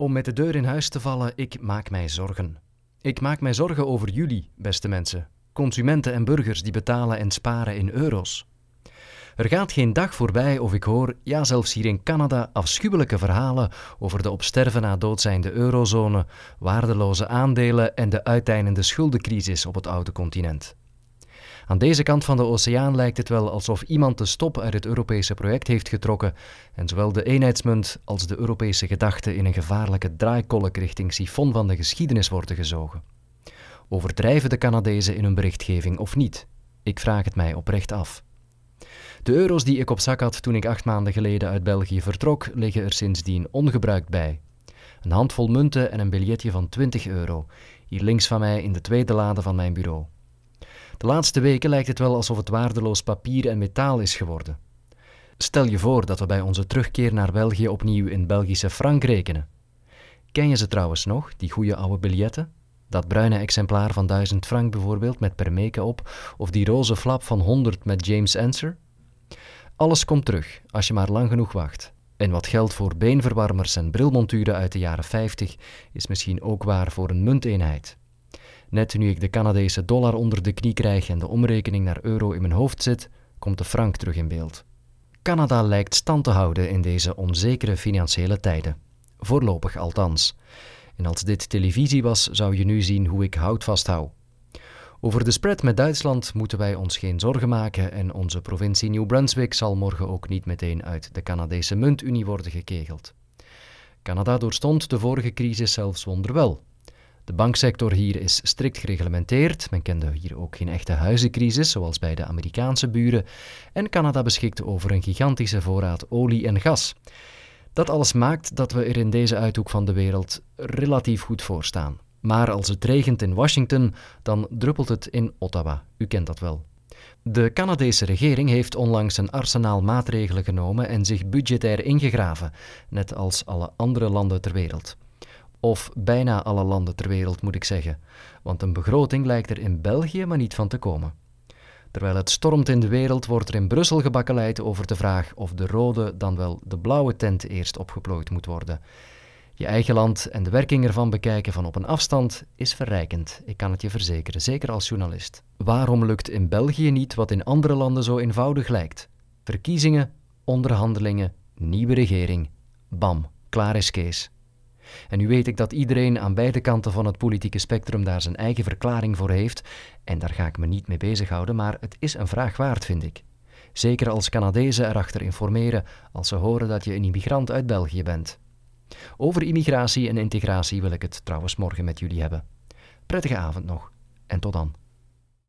Om met de deur in huis te vallen, ik maak mij zorgen. Ik maak mij zorgen over jullie, beste mensen, consumenten en burgers die betalen en sparen in euro's. Er gaat geen dag voorbij of ik hoor, ja zelfs hier in Canada, afschuwelijke verhalen over de op sterven na dood zijnde eurozone, waardeloze aandelen en de uiteindende schuldencrisis op het oude continent. Aan deze kant van de oceaan lijkt het wel alsof iemand de stop uit het Europese project heeft getrokken en zowel de eenheidsmunt als de Europese gedachte in een gevaarlijke draaikolk richting sifon van de geschiedenis worden gezogen. Overdrijven de Canadezen in hun berichtgeving of niet? Ik vraag het mij oprecht af. De euro's die ik op zak had toen ik acht maanden geleden uit België vertrok, liggen er sindsdien ongebruikt bij. Een handvol munten en een biljetje van 20 euro, hier links van mij in de tweede lade van mijn bureau. De laatste weken lijkt het wel alsof het waardeloos papier en metaal is geworden. Stel je voor dat we bij onze terugkeer naar België opnieuw in Belgische frank rekenen. Ken je ze trouwens nog, die goede oude biljetten? Dat bruine exemplaar van 1000 frank bijvoorbeeld met permeke op, of die roze flap van 100 met James Ensor? Alles komt terug als je maar lang genoeg wacht. En wat geldt voor beenverwarmers en brilmonturen uit de jaren 50 is misschien ook waar voor een munteenheid. Net nu ik de Canadese dollar onder de knie krijg en de omrekening naar euro in mijn hoofd zit, komt de frank terug in beeld. Canada lijkt stand te houden in deze onzekere financiële tijden. Voorlopig althans. En als dit televisie was, zou je nu zien hoe ik hout vasthoud. Over de spread met Duitsland moeten wij ons geen zorgen maken en onze provincie New Brunswick zal morgen ook niet meteen uit de Canadese muntunie worden gekegeld. Canada doorstond de vorige crisis zelfs wonderwel. De banksector hier is strikt gereglementeerd. Men kende hier ook geen echte huizencrisis, zoals bij de Amerikaanse buren. En Canada beschikt over een gigantische voorraad olie en gas. Dat alles maakt dat we er in deze uithoek van de wereld relatief goed voor staan. Maar als het regent in Washington, dan druppelt het in Ottawa. U kent dat wel. De Canadese regering heeft onlangs een arsenaal maatregelen genomen en zich budgetair ingegraven, net als alle andere landen ter wereld. Of bijna alle landen ter wereld, moet ik zeggen, want een begroting lijkt er in België maar niet van te komen. Terwijl het stormt in de wereld, wordt er in Brussel gebakkeleid over de vraag of de rode dan wel de blauwe tent eerst opgeplooid moet worden. Je eigen land en de werking ervan bekijken van op een afstand is verrijkend, ik kan het je verzekeren, zeker als journalist. Waarom lukt in België niet wat in andere landen zo eenvoudig lijkt? Verkiezingen, onderhandelingen, nieuwe regering. Bam, klaar is Kees. En nu weet ik dat iedereen aan beide kanten van het politieke spectrum daar zijn eigen verklaring voor heeft, en daar ga ik me niet mee bezighouden, maar het is een vraag waard, vind ik. Zeker als Canadezen erachter informeren als ze horen dat je een immigrant uit België bent. Over immigratie en integratie wil ik het trouwens morgen met jullie hebben. Prettige avond nog en tot dan.